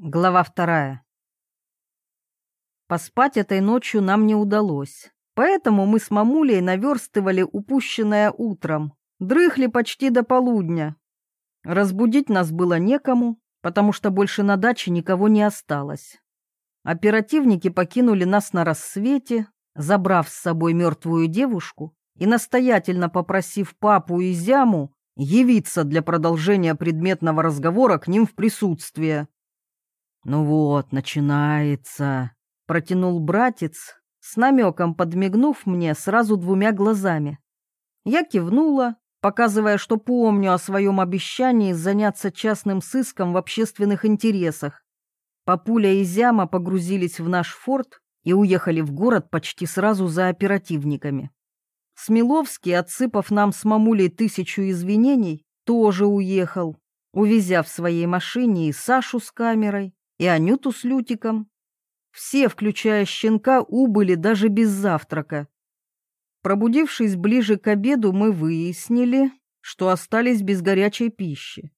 Глава вторая. Поспать этой ночью нам не удалось, поэтому мы с мамулей наверстывали упущенное утром, дрыхли почти до полудня. Разбудить нас было некому, потому что больше на даче никого не осталось. Оперативники покинули нас на рассвете, забрав с собой мертвую девушку и настоятельно попросив папу и зяму явиться для продолжения предметного разговора к ним в присутствии. «Ну вот, начинается», — протянул братец, с намеком подмигнув мне сразу двумя глазами. Я кивнула, показывая, что помню о своем обещании заняться частным сыском в общественных интересах. Папуля и Зяма погрузились в наш форт и уехали в город почти сразу за оперативниками. Смеловский, отсыпав нам с мамулей тысячу извинений, тоже уехал, увезя в своей машине и Сашу с камерой, и Анюту с Лютиком. Все, включая щенка, убыли даже без завтрака. Пробудившись ближе к обеду, мы выяснили, что остались без горячей пищи.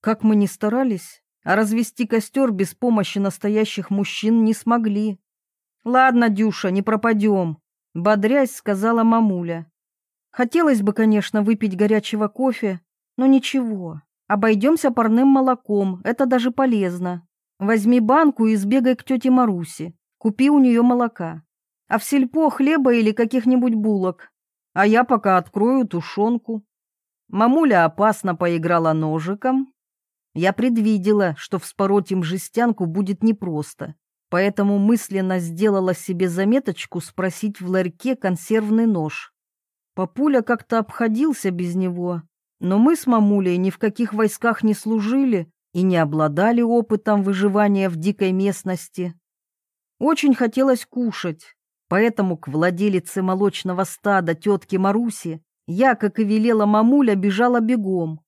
Как мы ни старались, а развести костер без помощи настоящих мужчин не смогли. «Ладно, Дюша, не пропадем», — бодрясь сказала мамуля. «Хотелось бы, конечно, выпить горячего кофе, но ничего, обойдемся парным молоком, это даже полезно». Возьми банку и сбегай к тете Марусе. Купи у нее молока. А в сельпо хлеба или каких-нибудь булок. А я пока открою тушенку. Мамуля опасно поиграла ножиком. Я предвидела, что вспороть им жестянку будет непросто, поэтому мысленно сделала себе заметочку спросить в ларьке консервный нож. Папуля как-то обходился без него, но мы с мамулей ни в каких войсках не служили, и не обладали опытом выживания в дикой местности. Очень хотелось кушать, поэтому к владелице молочного стада тетки Маруси я, как и велела мамуля, бежала бегом.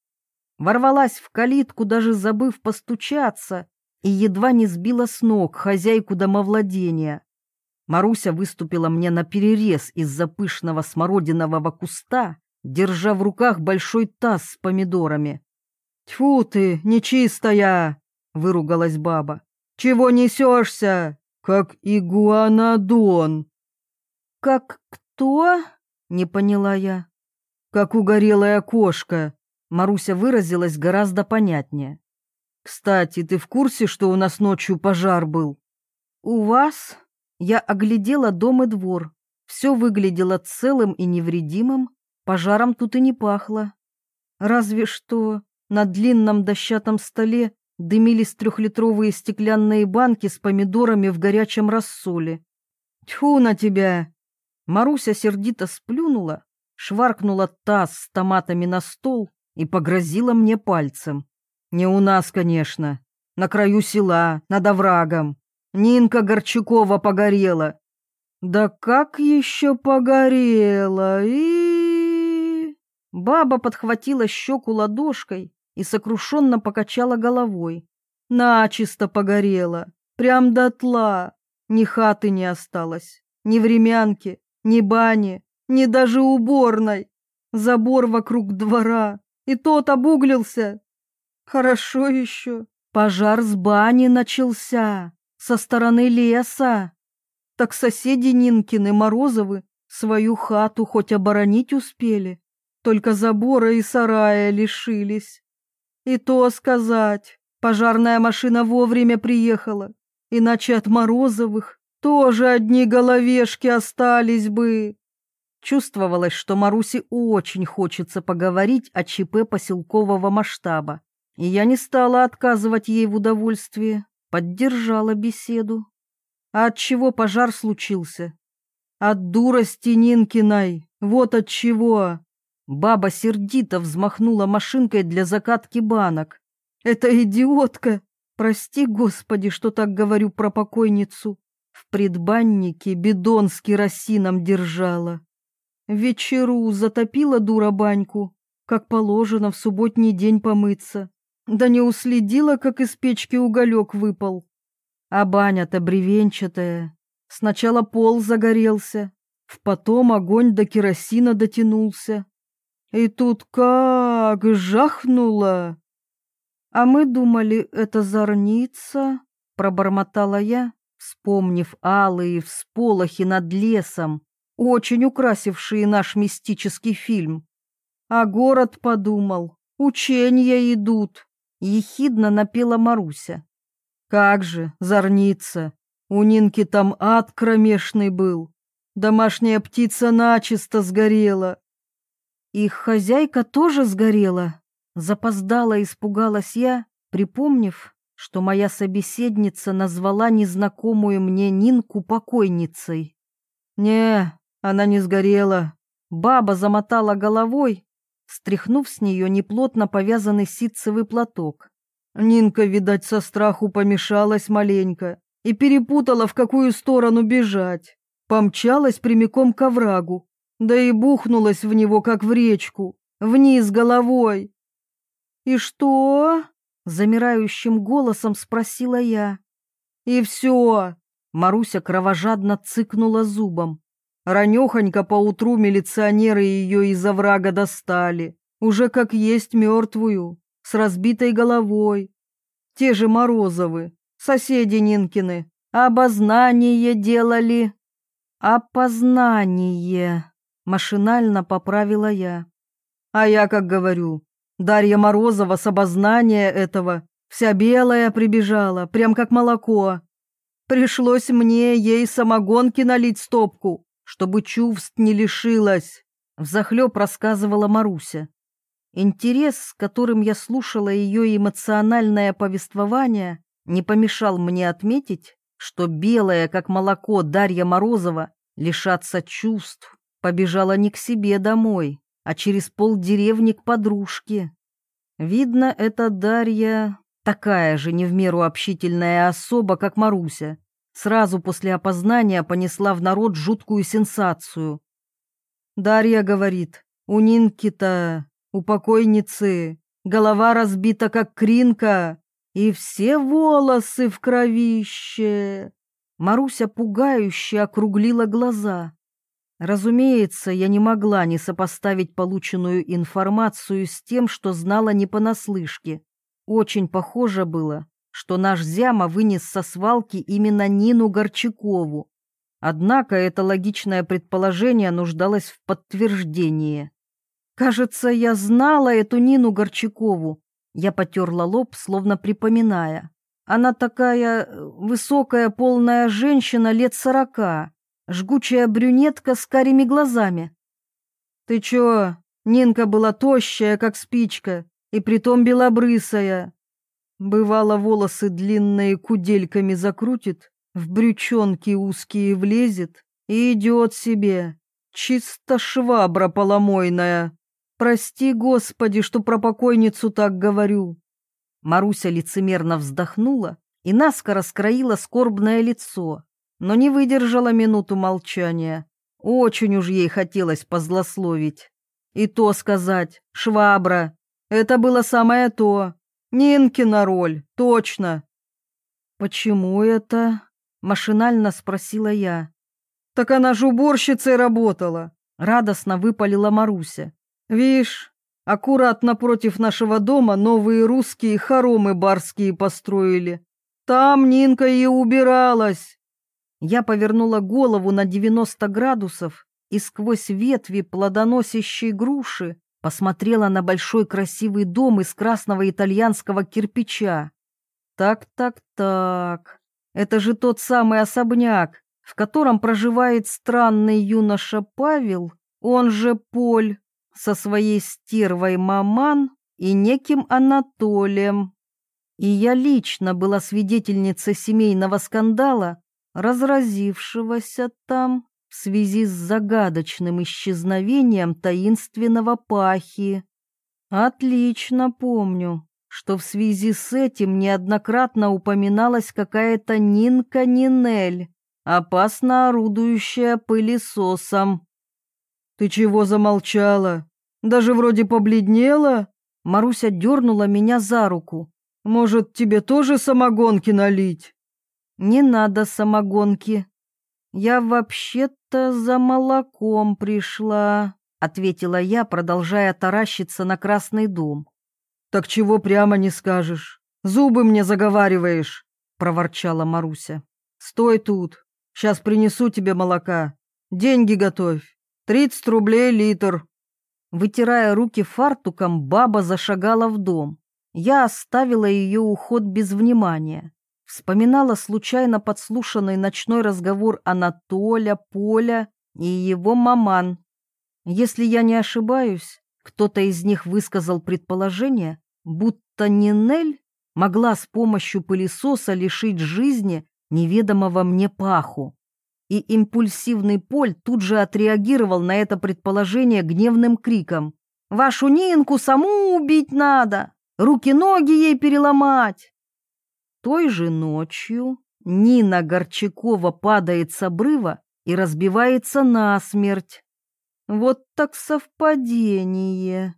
Ворвалась в калитку, даже забыв постучаться, и едва не сбила с ног хозяйку домовладения. Маруся выступила мне на перерез из-за пышного смородинового куста, держа в руках большой таз с помидорами. «Тьфу ты, нечистая!» — выругалась баба. «Чего несешься, как игуанодон?» «Как кто?» — не поняла я. «Как угорелая кошка», — Маруся выразилась гораздо понятнее. «Кстати, ты в курсе, что у нас ночью пожар был?» «У вас?» Я оглядела дом и двор. Все выглядело целым и невредимым, пожаром тут и не пахло. Разве что на длинном дощатом столе дымились трехлитровые стеклянные банки с помидорами в горячем рассоле. «Тьфу на тебя!» Маруся сердито сплюнула, шваркнула таз с томатами на стол и погрозила мне пальцем. «Не у нас, конечно. На краю села, над оврагом. Нинка Горчакова погорела». «Да как еще погорела? и Баба подхватила щеку ладошкой и сокрушенно покачала головой. Начисто погорела, прям дотла. Ни хаты не осталось, ни времянки, ни бани, ни даже уборной. Забор вокруг двора, и тот обуглился. Хорошо еще, пожар с бани начался, со стороны леса. Так соседи Нинкины Морозовы свою хату хоть оборонить успели, только забора и сарая лишились. И то сказать, пожарная машина вовремя приехала, иначе от Морозовых тоже одни головешки остались бы. Чувствовалось, что Марусе очень хочется поговорить о ЧП поселкового масштаба, и я не стала отказывать ей в удовольствии, поддержала беседу. А от чего пожар случился? От дурости Нинкиной, вот от чего. Баба сердито взмахнула машинкой для закатки банок. «Это идиотка! Прости, Господи, что так говорю про покойницу. В предбаннике бидон с керосином держала. Вечеру затопила дура баньку, как положено в субботний день помыться. Да не уследила, как из печки уголек выпал. А баня-то бревенчатая. Сначала пол загорелся, в потом огонь до керосина дотянулся. И тут как жахнуло. А мы думали, это зорница, пробормотала я, вспомнив алые всполохи над лесом, очень украсившие наш мистический фильм. А город подумал, учения идут, ехидно напела Маруся. Как же, зорница, у Нинки там ад кромешный был. Домашняя птица начисто сгорела. Их хозяйка тоже сгорела. Запоздала испугалась я, припомнив, что моя собеседница назвала незнакомую мне Нинку покойницей. Не, она не сгорела. Баба замотала головой, стряхнув с нее неплотно повязанный ситцевый платок. Нинка, видать, со страху помешалась маленько и перепутала, в какую сторону бежать. Помчалась прямиком к оврагу, да и бухнулась в него, как в речку, вниз головой. «И что?» — замирающим голосом спросила я. «И все!» — Маруся кровожадно цыкнула зубом. Ранехонько поутру милиционеры ее из оврага достали, уже как есть мертвую, с разбитой головой. Те же Морозовы, соседи Нинкины, обознание делали. Опознание, машинально поправила я. А я как говорю, Дарья Морозова с обознания этого вся белая прибежала, прям как молоко. Пришлось мне ей самогонки налить стопку, чтобы чувств не лишилась, взахлеб рассказывала Маруся. Интерес, с которым я слушала ее эмоциональное повествование, не помешал мне отметить, что белая, как молоко, Дарья Морозова лишаться чувств побежала не к себе домой, а через полдеревни к подружке. Видно, эта Дарья такая же не в меру общительная особа, как Маруся, сразу после опознания понесла в народ жуткую сенсацию. Дарья говорит, у Нинки-то, у покойницы, голова разбита, как кринка, и все волосы в кровище. Маруся пугающе округлила глаза. Разумеется, я не могла не сопоставить полученную информацию с тем, что знала не понаслышке. Очень похоже было, что наш Зяма вынес со свалки именно Нину Горчакову. Однако это логичное предположение нуждалось в подтверждении. Кажется, я знала эту Нину Горчакову. Я потерла лоб, словно припоминая. Она такая э, высокая, полная женщина лет сорока, жгучая брюнетка с карими глазами. Ты чё, Нинка была тощая, как спичка, и притом белобрысая. Бывало, волосы длинные кудельками закрутит, в брючонки узкие влезет и идет себе. Чисто швабра поломойная. Прости, Господи, что про покойницу так говорю. Маруся лицемерно вздохнула и наскоро скроила скорбное лицо, но не выдержала минуту молчания. Очень уж ей хотелось позлословить. И то сказать, швабра, это было самое то. Нинкина роль, точно. Почему это? Машинально спросила я. Так она же уборщицей работала. Радостно выпалила Маруся. Вишь, аккуратно против нашего дома новые русские хоромы барские построили. Там Нинка и убиралась. Я повернула голову на 90 градусов и сквозь ветви плодоносящей груши посмотрела на большой красивый дом из красного итальянского кирпича. Так-так-так, это же тот самый особняк, в котором проживает странный юноша Павел, он же Поль, со своей стервой Маман и неким Анатолием. И я лично была свидетельницей семейного скандала, разразившегося там в связи с загадочным исчезновением таинственного пахи. Отлично помню, что в связи с этим неоднократно упоминалась какая-то Нинка Нинель, опасно орудующая пылесосом. «Ты чего замолчала? Даже вроде побледнела?» Маруся дернула меня за руку. «Может, тебе тоже самогонки налить?» «Не надо самогонки», «Я вообще-то за молоком пришла», — ответила я, продолжая таращиться на красный дом. «Так чего прямо не скажешь? Зубы мне заговариваешь. — проворчала Маруся. «Стой тут, сейчас принесу тебе молока. Деньги готовь. Тридцать рублей литр». Вытирая руки фартуком, баба зашагала в дом. Я оставила ее уход без внимания. Вспоминала случайно подслушанный ночной разговор Анатоля, Поля и его маман. Если я не ошибаюсь, кто-то из них высказал предположение, будто Нинель могла с помощью пылесоса лишить жизни неведомого мне паху. И импульсивный Поль тут же отреагировал на это предположение гневным криком. «Вашу Нинку саму убить надо! Руки-ноги ей переломать!» Той же ночью Нина Горчакова падает с обрыва и разбивается насмерть. Вот так совпадение.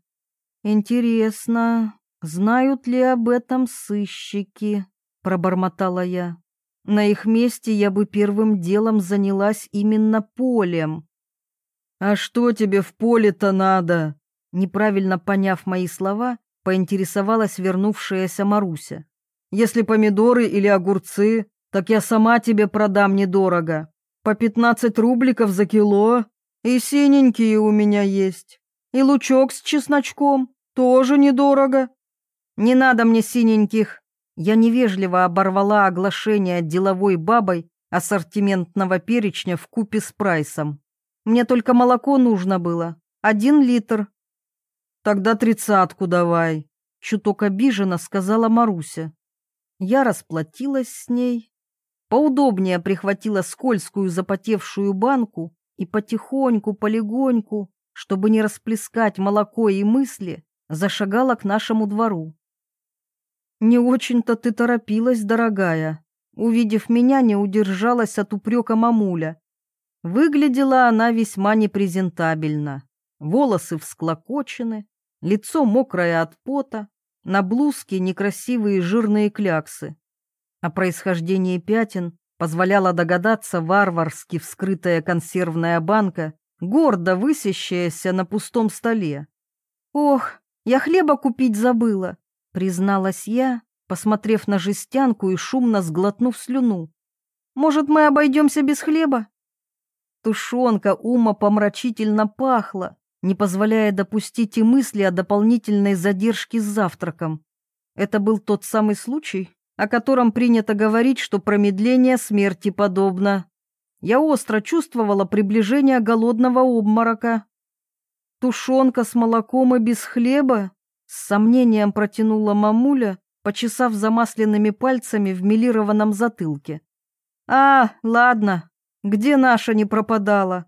Интересно, знают ли об этом сыщики? Пробормотала я. На их месте я бы первым делом занялась именно полем. «А что тебе в поле-то надо?» Неправильно поняв мои слова, поинтересовалась вернувшаяся Маруся. «Если помидоры или огурцы, так я сама тебе продам недорого. По пятнадцать рубликов за кило. И синенькие у меня есть. И лучок с чесночком. Тоже недорого». «Не надо мне синеньких», я невежливо оборвала оглашение деловой бабой ассортиментного перечня в купе с прайсом. Мне только молоко нужно было. Один литр. Тогда тридцатку давай, чуток обиженно сказала Маруся. Я расплатилась с ней, поудобнее прихватила скользкую запотевшую банку и потихоньку, полегоньку, чтобы не расплескать молоко и мысли, зашагала к нашему двору. «Не очень-то ты торопилась, дорогая». Увидев меня, не удержалась от упрека мамуля. Выглядела она весьма непрезентабельно. Волосы всклокочены, лицо мокрое от пота, на блузке некрасивые жирные кляксы. О происхождении пятен позволяла догадаться варварски вскрытая консервная банка, гордо высящаяся на пустом столе. «Ох, я хлеба купить забыла!» призналась я, посмотрев на жестянку и шумно сглотнув слюну. «Может, мы обойдемся без хлеба?» Тушенка ума помрачительно пахла, не позволяя допустить и мысли о дополнительной задержке с завтраком. Это был тот самый случай, о котором принято говорить, что промедление смерти подобно. Я остро чувствовала приближение голодного обморока. Тушенка с молоком и без хлеба с сомнением протянула мамуля, почесав замасленными пальцами в милированном затылке. «А, ладно, где наша не пропадала?»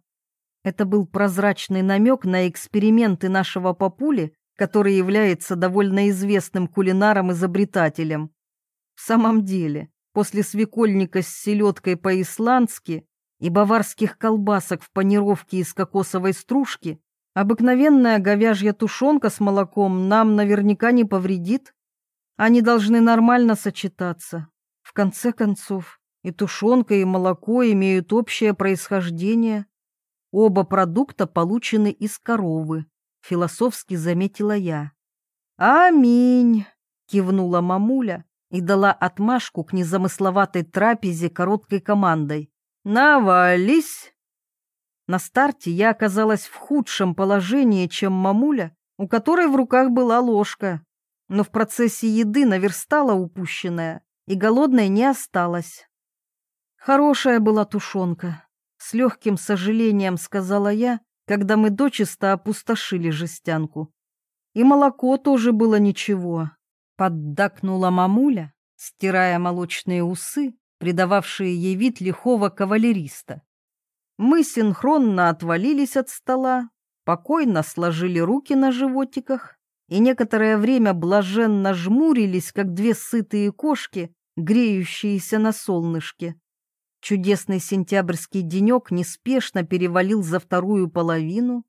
Это был прозрачный намек на эксперименты нашего папули, который является довольно известным кулинаром-изобретателем. В самом деле, после свекольника с селедкой по-исландски и баварских колбасок в панировке из кокосовой стружки, Обыкновенная говяжья тушенка с молоком нам наверняка не повредит. Они должны нормально сочетаться. В конце концов, и тушенка, и молоко имеют общее происхождение. Оба продукта получены из коровы, философски заметила я. Аминь, кивнула мамуля и дала отмашку к незамысловатой трапезе короткой командой. «Навались!» На старте я оказалась в худшем положении, чем мамуля, у которой в руках была ложка. Но в процессе еды наверстала упущенное, и голодной не осталась. Хорошая была тушенка. С легким сожалением сказала я, когда мы дочисто опустошили жестянку. И молоко тоже было ничего. Поддакнула мамуля, стирая молочные усы, придававшие ей вид лихого кавалериста. Мы синхронно отвалились от стола, покойно сложили руки на животиках и некоторое время блаженно жмурились, как две сытые кошки, греющиеся на солнышке. Чудесный сентябрьский денек неспешно перевалил за вторую половину.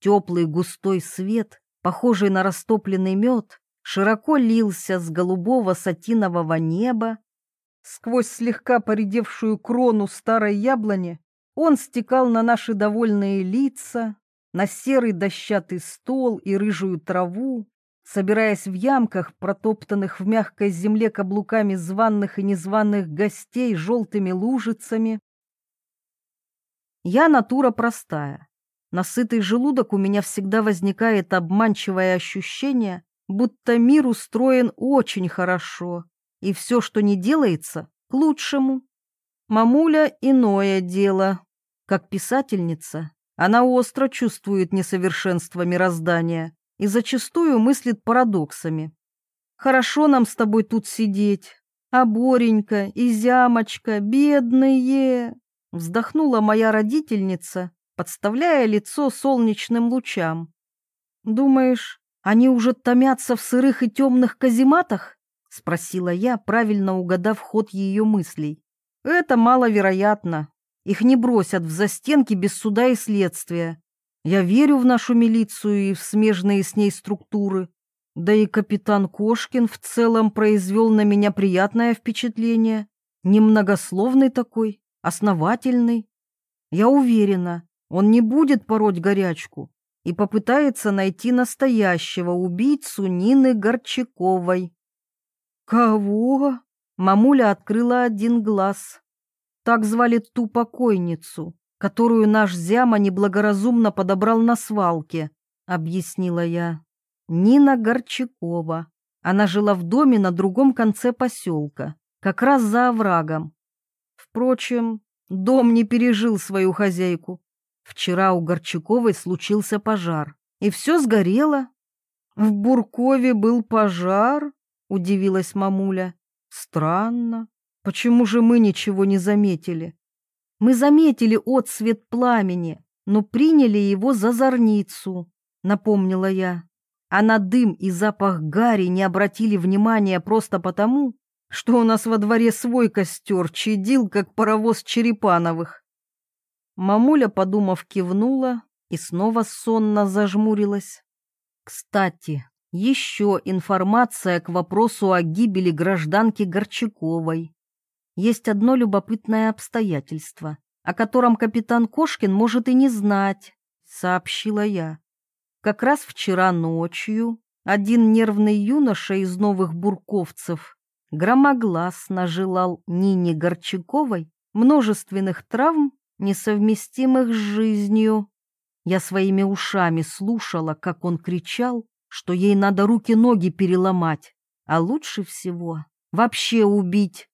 Теплый густой свет, похожий на растопленный мед, широко лился с голубого сатинового неба. Сквозь слегка поредевшую крону старой яблони он стекал на наши довольные лица, на серый дощатый стол и рыжую траву, собираясь в ямках, протоптанных в мягкой земле каблуками званных и незваных гостей желтыми лужицами. Я натура простая. На сытый желудок у меня всегда возникает обманчивое ощущение, будто мир устроен очень хорошо, и все, что не делается, к лучшему. Мамуля иное дело. Как писательница, она остро чувствует несовершенство мироздания и зачастую мыслит парадоксами. Хорошо нам с тобой тут сидеть, а Боренька и Зямочка, бедные, вздохнула моя родительница, подставляя лицо солнечным лучам. Думаешь, они уже томятся в сырых и темных казематах? Спросила я, правильно угадав ход ее мыслей. Это маловероятно. Их не бросят в застенки без суда и следствия. Я верю в нашу милицию и в смежные с ней структуры. Да и капитан Кошкин в целом произвел на меня приятное впечатление. Немногословный такой, основательный. Я уверена, он не будет пороть горячку и попытается найти настоящего убийцу Нины Горчаковой. «Кого?» Мамуля открыла один глаз. Так звали ту покойницу, которую наш Зяма неблагоразумно подобрал на свалке, объяснила я. Нина Горчакова. Она жила в доме на другом конце поселка, как раз за оврагом. Впрочем, дом не пережил свою хозяйку. Вчера у Горчаковой случился пожар, и все сгорело. В Буркове был пожар, удивилась мамуля. Странно. Почему же мы ничего не заметили? Мы заметили отсвет пламени, но приняли его за зорницу, напомнила я. А на дым и запах гари не обратили внимания просто потому, что у нас во дворе свой костер чадил, как паровоз Черепановых. Мамуля, подумав, кивнула и снова сонно зажмурилась. Кстати, еще информация к вопросу о гибели гражданки Горчаковой. Есть одно любопытное обстоятельство, о котором капитан Кошкин может и не знать, сообщила я. Как раз вчера ночью один нервный юноша из новых бурковцев громогласно желал Нине Горчаковой множественных травм, несовместимых с жизнью. Я своими ушами слушала, как он кричал что ей надо руки-ноги переломать, а лучше всего вообще убить.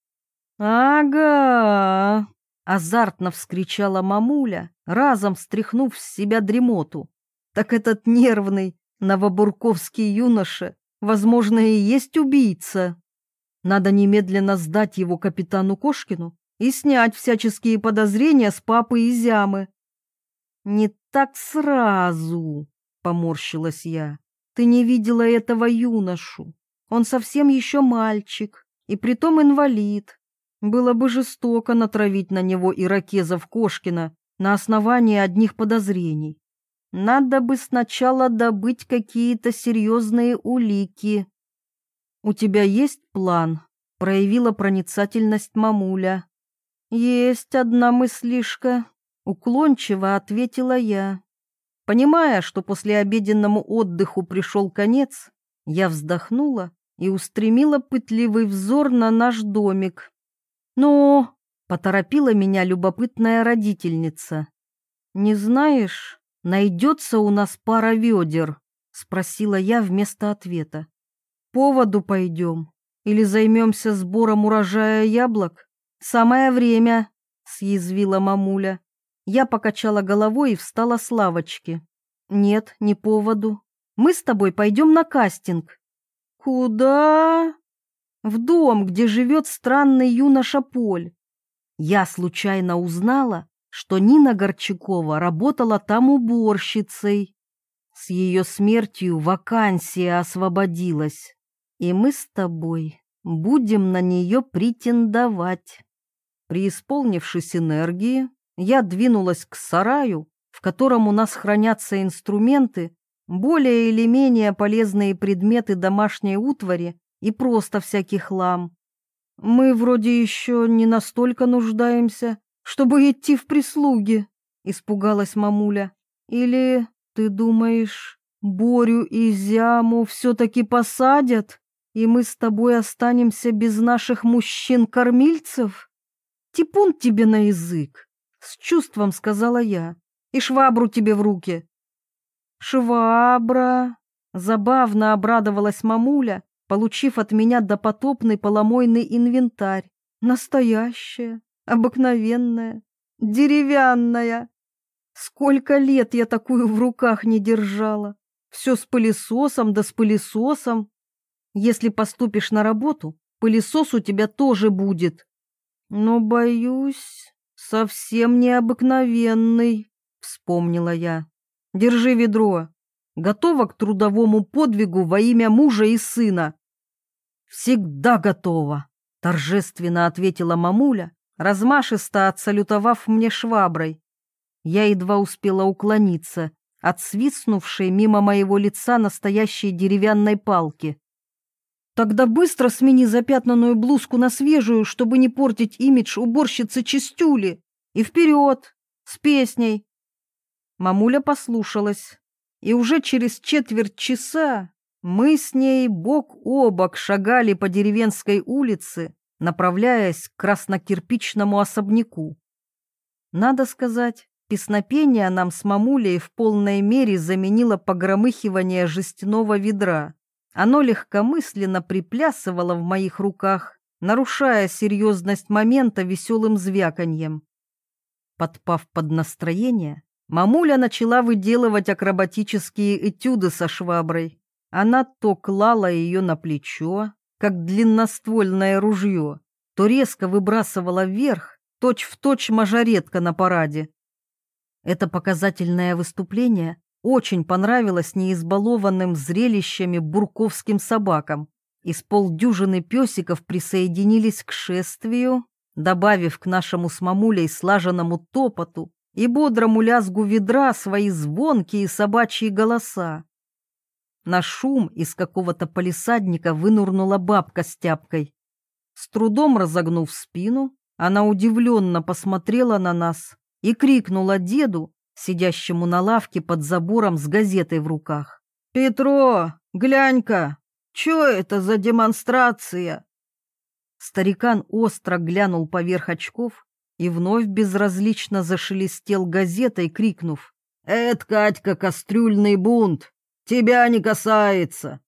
«Ага!» — азартно вскричала мамуля, разом стряхнув с себя дремоту. «Так этот нервный новобурковский юноша, возможно, и есть убийца. Надо немедленно сдать его капитану Кошкину и снять всяческие подозрения с папы и зямы». «Не так сразу», — поморщилась я. Ты не видела этого юношу. Он совсем еще мальчик, и притом инвалид. Было бы жестоко натравить на него иракезов Кошкина на основании одних подозрений. Надо бы сначала добыть какие-то серьезные улики. «У тебя есть план?» — проявила проницательность мамуля. «Есть одна мыслишка», — уклончиво ответила я. Понимая, что после обеденному отдыху пришел конец, я вздохнула и устремила пытливый взор на наш домик. «Ну?» — поторопила меня любопытная родительница. «Не знаешь, найдется у нас пара ведер?» — спросила я вместо ответа. «По воду пойдем или займемся сбором урожая яблок?» «Самое время», — съязвила мамуля. Я покачала головой и встала с лавочки. Нет, не поводу. Мы с тобой пойдем на кастинг. Куда? В дом, где живет странный юноша Поль. Я случайно узнала, что Нина Горчакова работала там уборщицей. С ее смертью вакансия освободилась, и мы с тобой будем на нее претендовать. Преисполнившись энергии, я двинулась к сараю, в котором у нас хранятся инструменты, более или менее полезные предметы домашней утвари и просто всякий хлам. Мы вроде еще не настолько нуждаемся, чтобы идти в прислуги, испугалась мамуля. Или ты думаешь, Борю и Зяму все-таки посадят, и мы с тобой останемся без наших мужчин-кормильцев? Типун тебе на язык, с чувством сказала я, и швабру тебе в руки. Швабра, забавно обрадовалась мамуля, получив от меня допотопный поломойный инвентарь. Настоящая, обыкновенная, деревянная. Сколько лет я такую в руках не держала. Все с пылесосом да с пылесосом. Если поступишь на работу, пылесос у тебя тоже будет. Но, боюсь, совсем необыкновенный, вспомнила я. Держи ведро. Готова к трудовому подвигу во имя мужа и сына. Всегда готова, торжественно ответила мамуля, размашисто отсалютовав мне шваброй. Я едва успела уклониться от свистнувшей мимо моего лица настоящей деревянной палки. «Тогда быстро смени запятнанную блузку на свежую, чтобы не портить имидж уборщицы Чистюли. И вперед, с песней!» Мамуля послушалась, и уже через четверть часа мы с ней бок о бок шагали по деревенской улице, направляясь к краснокирпичному особняку. Надо сказать, Песнопение нам с мамулей в полной мере заменило погромыхивание жестяного ведра. Оно легкомысленно приплясывало в моих руках, нарушая серьезность момента веселым звяканьем. Подпав под настроение, мамуля начала выделывать акробатические этюды со шваброй. Она то клала ее на плечо, как длинноствольное ружье, то резко выбрасывала вверх, точь-в-точь точь мажоретка на параде. Это показательное выступление очень понравилось неизбалованным зрелищами бурковским собакам. Из полдюжины песиков присоединились к шествию, добавив к нашему с мамулей слаженному топоту и бодрому лязгу ведра свои звонкие собачьи голоса. На шум из какого-то полисадника вынурнула бабка с тяпкой. С трудом разогнув спину, она удивленно посмотрела на нас и крикнула деду, сидящему на лавке под забором с газетой в руках. «Петро, глянь-ка, что это за демонстрация?» Старикан остро глянул поверх очков и вновь безразлично зашелестел газетой, крикнув. «Это, Катька, кастрюльный бунт! Тебя не касается!»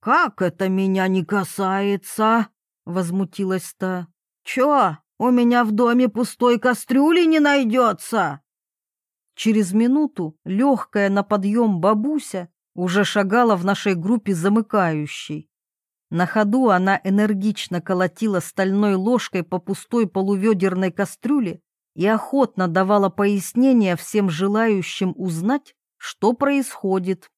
«Как это меня не касается?» — возмутилась та. «Чё, у меня в доме пустой кастрюли не найдется. Через минуту легкая на подъем бабуся уже шагала в нашей группе замыкающей. На ходу она энергично колотила стальной ложкой по пустой полуведерной кастрюле и охотно давала пояснения всем желающим узнать, что происходит.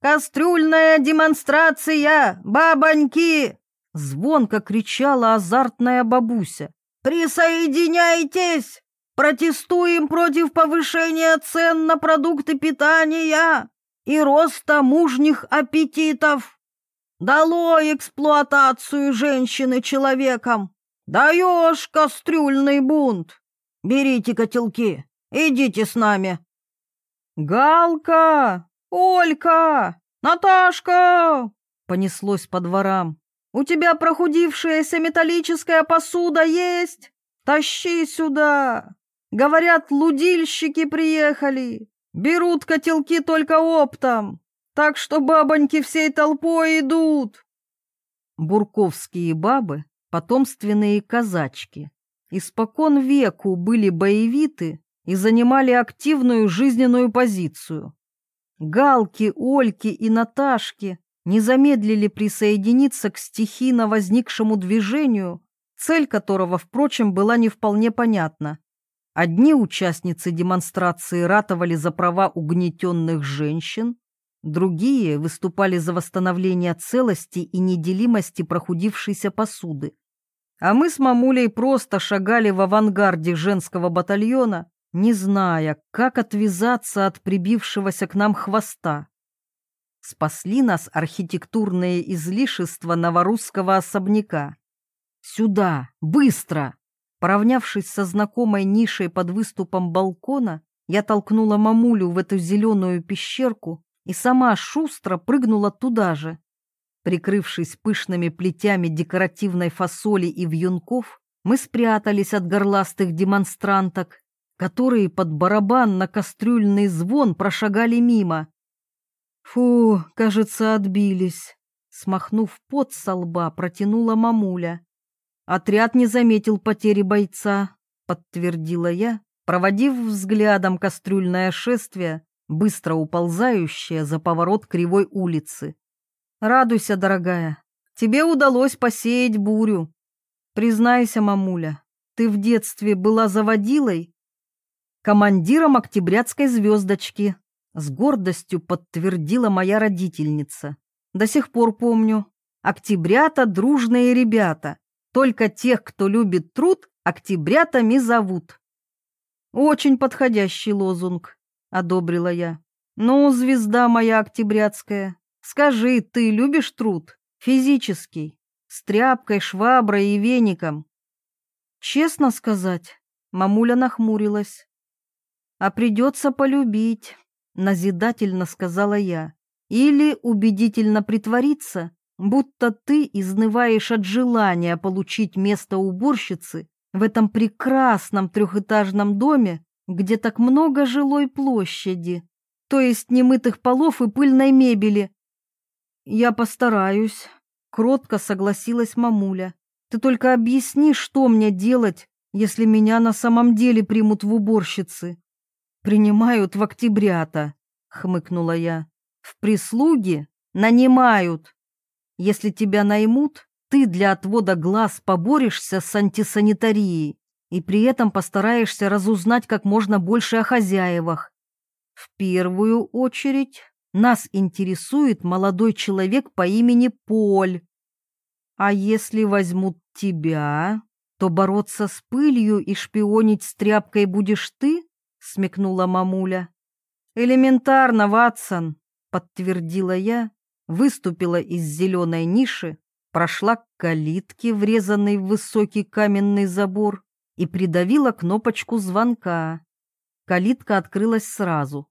«Кастрюльная демонстрация! Бабоньки!» Звонко кричала азартная бабуся. Присоединяйтесь! Протестуем против повышения цен на продукты питания и роста мужних аппетитов. Долой эксплуатацию женщины человеком. Даешь кастрюльный бунт. Берите котелки, идите с нами. Галка, Олька, Наташка! Понеслось по дворам. У тебя прохудившаяся металлическая посуда есть? Тащи сюда! Говорят, лудильщики приехали. Берут котелки только оптом. Так что бабоньки всей толпой идут. Бурковские бабы — потомственные казачки. Испокон веку были боевиты и занимали активную жизненную позицию. Галки, Ольки и Наташки не замедлили присоединиться к стихийно возникшему движению, цель которого, впрочем, была не вполне понятна. Одни участницы демонстрации ратовали за права угнетенных женщин, другие выступали за восстановление целости и неделимости прохудившейся посуды. А мы с мамулей просто шагали в авангарде женского батальона, не зная, как отвязаться от прибившегося к нам хвоста. Спасли нас архитектурные излишества новорусского особняка. Сюда, быстро! Поравнявшись со знакомой нишей под выступом балкона, я толкнула мамулю в эту зеленую пещерку и сама шустро прыгнула туда же. Прикрывшись пышными плетями декоративной фасоли и вьюнков, мы спрятались от горластых демонстранток, которые под барабан на кастрюльный звон прошагали мимо. Фу, кажется, отбились. Смахнув пот со лба, протянула мамуля. Отряд не заметил потери бойца, подтвердила я, проводив взглядом кастрюльное шествие, быстро уползающее за поворот кривой улицы. Радуйся, дорогая, тебе удалось посеять бурю. Признайся, мамуля, ты в детстве была заводилой? Командиром октябрятской звездочки, с гордостью подтвердила моя родительница. До сих пор помню. Октябрята — дружные ребята. Только тех, кто любит труд, октябрятами зовут. Очень подходящий лозунг, одобрила я. Ну, звезда моя октябрятская, скажи, ты любишь труд? Физический, с тряпкой, шваброй и веником. Честно сказать, мамуля нахмурилась. А придется полюбить, назидательно сказала я. Или убедительно притвориться, будто ты изнываешь от желания получить место уборщицы в этом прекрасном трехэтажном доме, где так много жилой площади, то есть немытых полов и пыльной мебели. Я постараюсь, кротко согласилась мамуля. Ты только объясни, что мне делать, если меня на самом деле примут в уборщицы. Принимают в октябрята, хмыкнула я. В прислуге нанимают. Если тебя наймут, ты для отвода глаз поборешься с антисанитарией и при этом постараешься разузнать как можно больше о хозяевах. В первую очередь нас интересует молодой человек по имени Поль. А если возьмут тебя, то бороться с пылью и шпионить с тряпкой будешь ты? Смекнула мамуля. Элементарно, Ватсон, подтвердила я, выступила из зеленой ниши, прошла к калитке, врезанной в высокий каменный забор, и придавила кнопочку звонка. Калитка открылась сразу.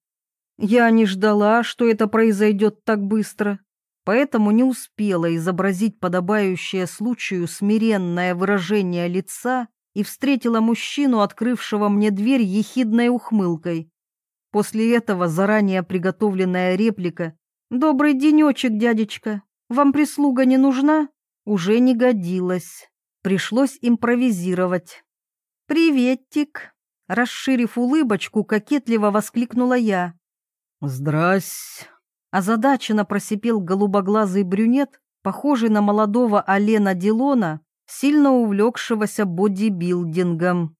Я не ждала, что это произойдет так быстро, поэтому не успела изобразить подобающее случаю смиренное выражение лица и встретила мужчину, открывшего мне дверь ехидной ухмылкой. После этого заранее приготовленная реплика «Добрый денечек, дядечка, вам прислуга не нужна?» уже не годилась. Пришлось импровизировать. «Приветик!» Расширив улыбочку, кокетливо воскликнула я. «Здрась!» Озадаченно просипел голубоглазый брюнет, похожий на молодого Алена Дилона, сильно увлекшегося бодибилдингом.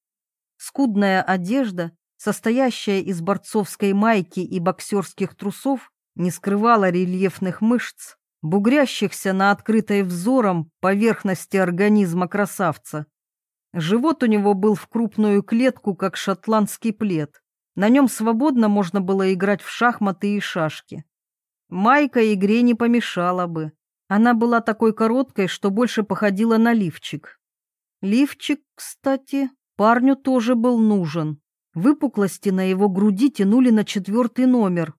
Скудная одежда состоящая из борцовской майки и боксерских трусов, не скрывала рельефных мышц, бугрящихся на открытой взором поверхности организма красавца. Живот у него был в крупную клетку, как шотландский плед. На нем свободно можно было играть в шахматы и шашки. Майка игре не помешала бы. Она была такой короткой, что больше походила на лифчик. Лифчик, кстати, парню тоже был нужен. Выпуклости на его груди тянули на четвертый номер.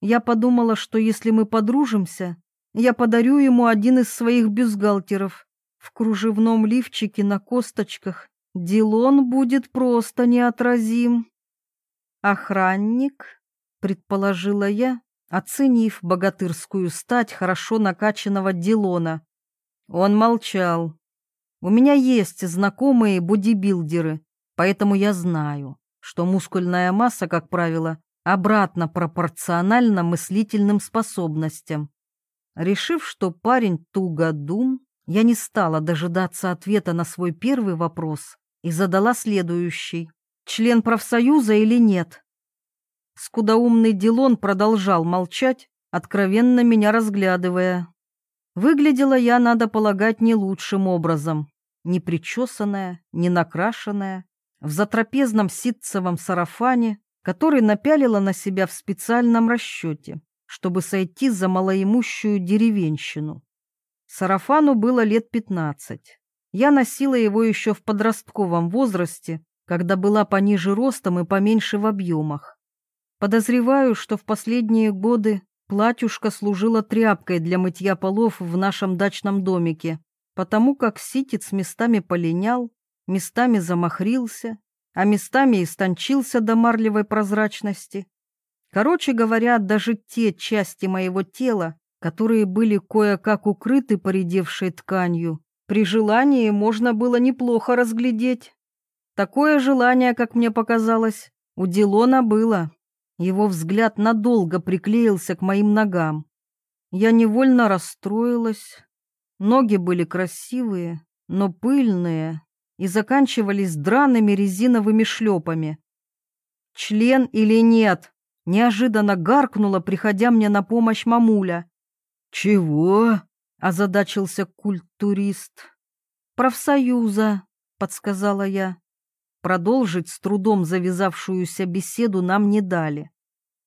Я подумала, что если мы подружимся, я подарю ему один из своих бюстгальтеров. В кружевном лифчике на косточках Дилон будет просто неотразим. Охранник, предположила я, оценив богатырскую стать хорошо накачанного Дилона. Он молчал. У меня есть знакомые бодибилдеры, поэтому я знаю что мускульная масса, как правило, обратно пропорциональна мыслительным способностям. Решив, что парень тугодум, я не стала дожидаться ответа на свой первый вопрос и задала следующий. Член профсоюза или нет? Скудоумный Дилон продолжал молчать, откровенно меня разглядывая. Выглядела я, надо полагать, не лучшим образом. Не причесанная, не накрашенная, в затрапезном ситцевом сарафане, который напялила на себя в специальном расчете, чтобы сойти за малоимущую деревенщину. Сарафану было лет пятнадцать. Я носила его еще в подростковом возрасте, когда была пониже ростом и поменьше в объемах. Подозреваю, что в последние годы Платьюшка служила тряпкой для мытья полов в нашем дачном домике, потому как ситец местами полинял, местами замахрился, а местами истончился до марлевой прозрачности. Короче говоря, даже те части моего тела, которые были кое-как укрыты поредевшей тканью, при желании можно было неплохо разглядеть. Такое желание, как мне показалось, у Дилона было. Его взгляд надолго приклеился к моим ногам. Я невольно расстроилась. Ноги были красивые, но пыльные и заканчивались драными резиновыми шлепами. «Член или нет?» — неожиданно гаркнула, приходя мне на помощь мамуля. «Чего?» — озадачился культурист. «Профсоюза», — подсказала я. Продолжить с трудом завязавшуюся беседу нам не дали.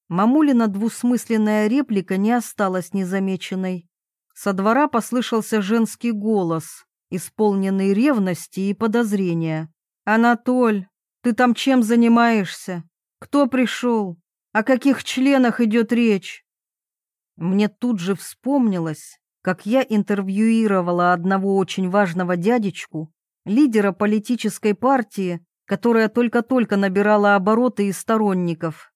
Мамулина двусмысленная реплика не осталась незамеченной. Со двора послышался женский голос исполненный ревности и подозрения. «Анатоль, ты там чем занимаешься? Кто пришел? О каких членах идет речь?» Мне тут же вспомнилось, как я интервьюировала одного очень важного дядечку, лидера политической партии, которая только-только набирала обороты и сторонников.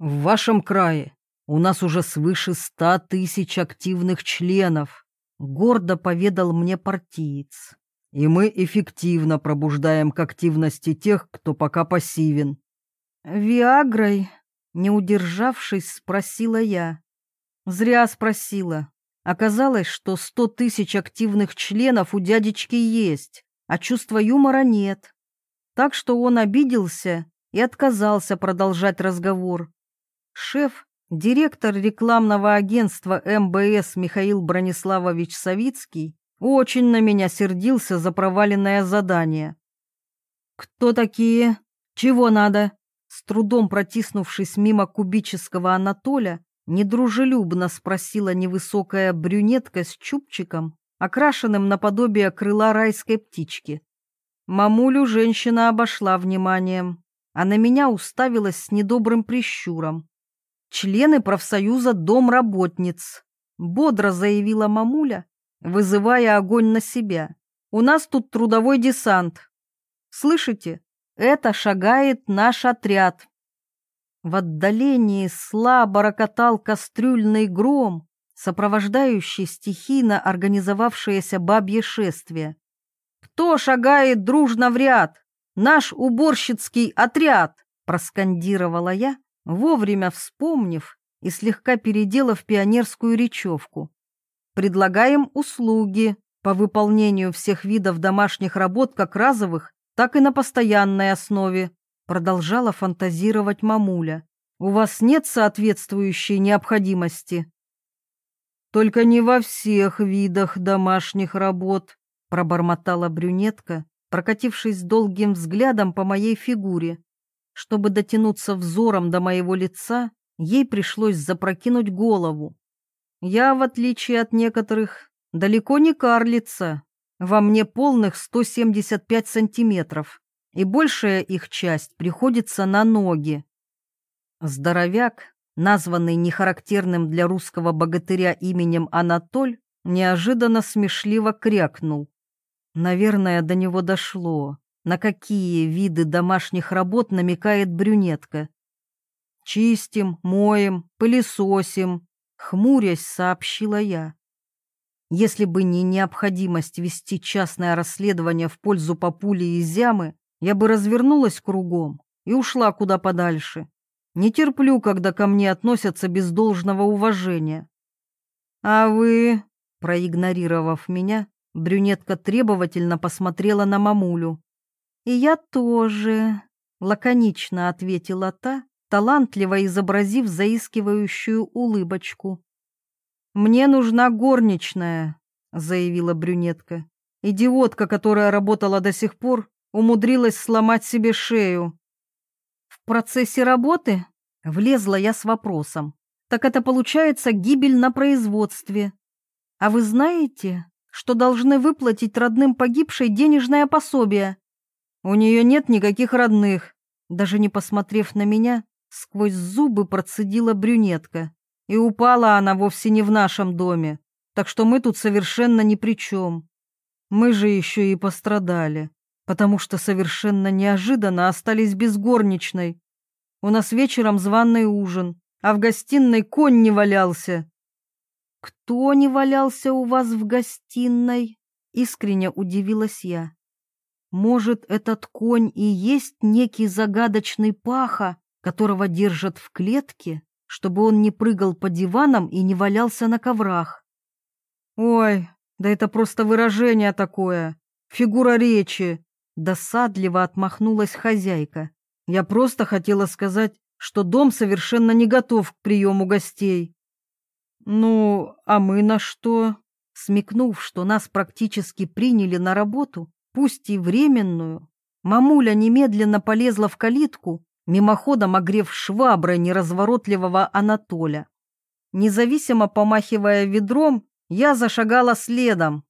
«В вашем крае у нас уже свыше ста тысяч активных членов гордо поведал мне партиец. И мы эффективно пробуждаем к активности тех, кто пока пассивен. Виагрой, не удержавшись, спросила я. Зря спросила. Оказалось, что сто тысяч активных членов у дядечки есть, а чувства юмора нет. Так что он обиделся и отказался продолжать разговор. Шеф Директор рекламного агентства МБС Михаил Брониславович Савицкий очень на меня сердился за проваленное задание. «Кто такие? Чего надо?» С трудом протиснувшись мимо кубического Анатоля, недружелюбно спросила невысокая брюнетка с чубчиком, окрашенным наподобие крыла райской птички. Мамулю женщина обошла вниманием, а на меня уставилась с недобрым прищуром члены профсоюза домработниц», — бодро заявила мамуля, вызывая огонь на себя. «У нас тут трудовой десант. Слышите? Это шагает наш отряд». В отдалении слабо рокотал кастрюльный гром, сопровождающий стихийно организовавшееся бабье шествие. «Кто шагает дружно в ряд? Наш уборщицкий отряд!» — проскандировала я, вовремя вспомнив и слегка переделав пионерскую речевку. Предлагаем услуги по выполнению всех видов домашних работ как разовых, так и на постоянной основе, продолжала фантазировать мамуля. У вас нет соответствующей необходимости? Только не во всех видах домашних работ, пробормотала брюнетка, прокатившись долгим взглядом по моей фигуре. Чтобы дотянуться взором до моего лица, ей пришлось запрокинуть голову. Я, в отличие от некоторых, далеко не карлица. Во мне полных 175 сантиметров, и большая их часть приходится на ноги. Здоровяк, названный нехарактерным для русского богатыря именем Анатоль, неожиданно смешливо крякнул. Наверное, до него дошло на какие виды домашних работ намекает брюнетка. «Чистим, моем, пылесосим», — хмурясь сообщила я. Если бы не необходимость вести частное расследование в пользу папули и зямы, я бы развернулась кругом и ушла куда подальше. Не терплю, когда ко мне относятся без должного уважения. А вы, проигнорировав меня, брюнетка требовательно посмотрела на мамулю. «И я тоже», — лаконично ответила та, талантливо изобразив заискивающую улыбочку. «Мне нужна горничная», — заявила брюнетка. «Идиотка, которая работала до сих пор, умудрилась сломать себе шею». «В процессе работы?» — влезла я с вопросом. «Так это получается гибель на производстве. А вы знаете, что должны выплатить родным погибшей денежное пособие?» У нее нет никаких родных. Даже не посмотрев на меня, сквозь зубы процедила брюнетка. И упала она вовсе не в нашем доме, так что мы тут совершенно ни при чем. Мы же еще и пострадали, потому что совершенно неожиданно остались без горничной. У нас вечером званый ужин, а в гостиной конь не валялся. «Кто не валялся у вас в гостиной?» — искренне удивилась я. «Может, этот конь и есть некий загадочный паха, которого держат в клетке, чтобы он не прыгал по диванам и не валялся на коврах?» «Ой, да это просто выражение такое, фигура речи!» Досадливо отмахнулась хозяйка. «Я просто хотела сказать, что дом совершенно не готов к приему гостей». «Ну, а мы на что?» Смекнув, что нас практически приняли на работу, пусть и временную, мамуля немедленно полезла в калитку, мимоходом огрев шваброй неразворотливого Анатоля. Независимо помахивая ведром, я зашагала следом,